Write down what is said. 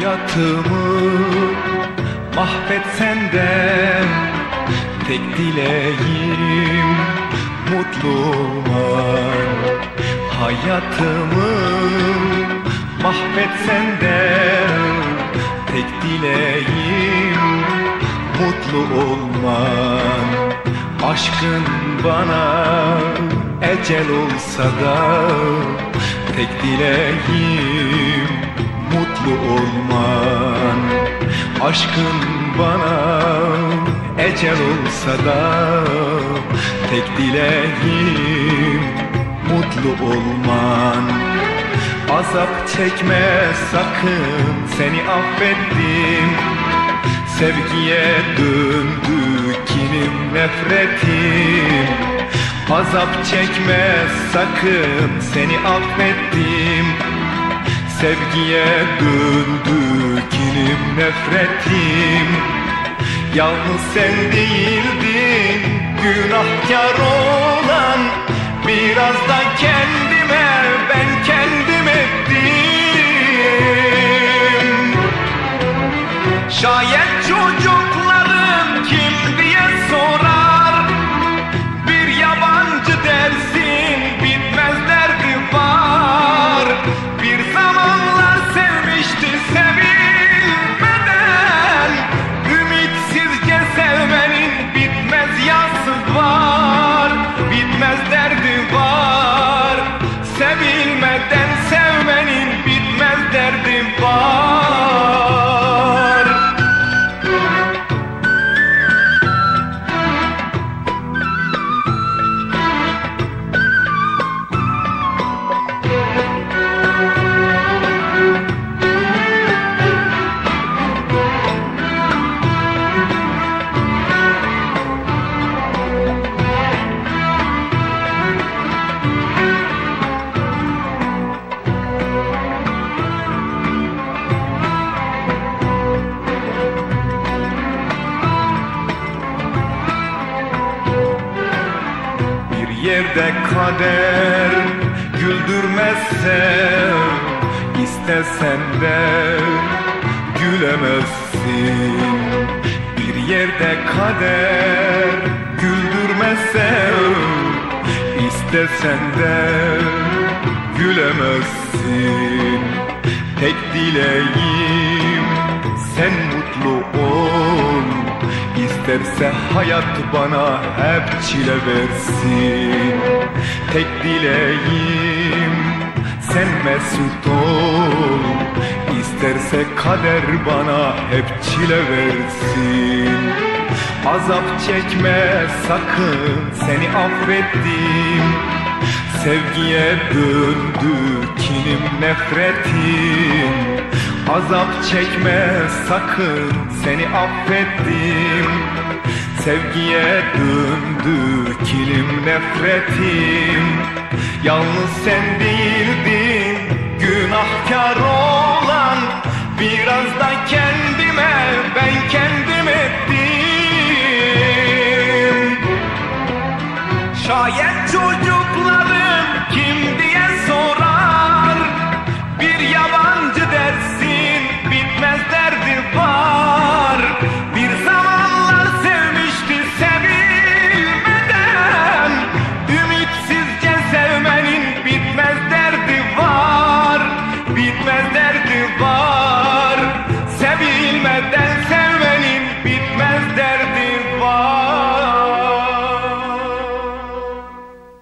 Hayatımı mahvetsen de Tek dileğim mutlu olman Hayatımı mahvetsen de Tek dileğim mutlu olman Aşkın bana ecel olsa da Tek dileğim mutlu olman. Aşkın bana ecel olsa da Tek dileğim mutlu olman. Azap çekme sakın seni affettim. Sevgiye döndü kinim nefretim. Azap çekme sakın seni affettim Sevgiye döndü kinim nefretim. Yalnız sen değildin günahkar olan. Biraz da kendime ben kendim ettim. Şayet yerde kader. Güldürmezse istesen de gülemezsin. Bir yerde kader. Güldürmezse istesen de gülemezsin. Tek dileğim sen mutlu ol İsterse hayat bana hep çile versin. Tek dileğim sen mesut ol. İsterse kader bana hep çile versin. Azap çekme sakın seni affettim. Sevgiye döndü kinim nefretim Azap çekme sakın seni affettim. Sevgiye döndü kilim nefretim. Yalnız sen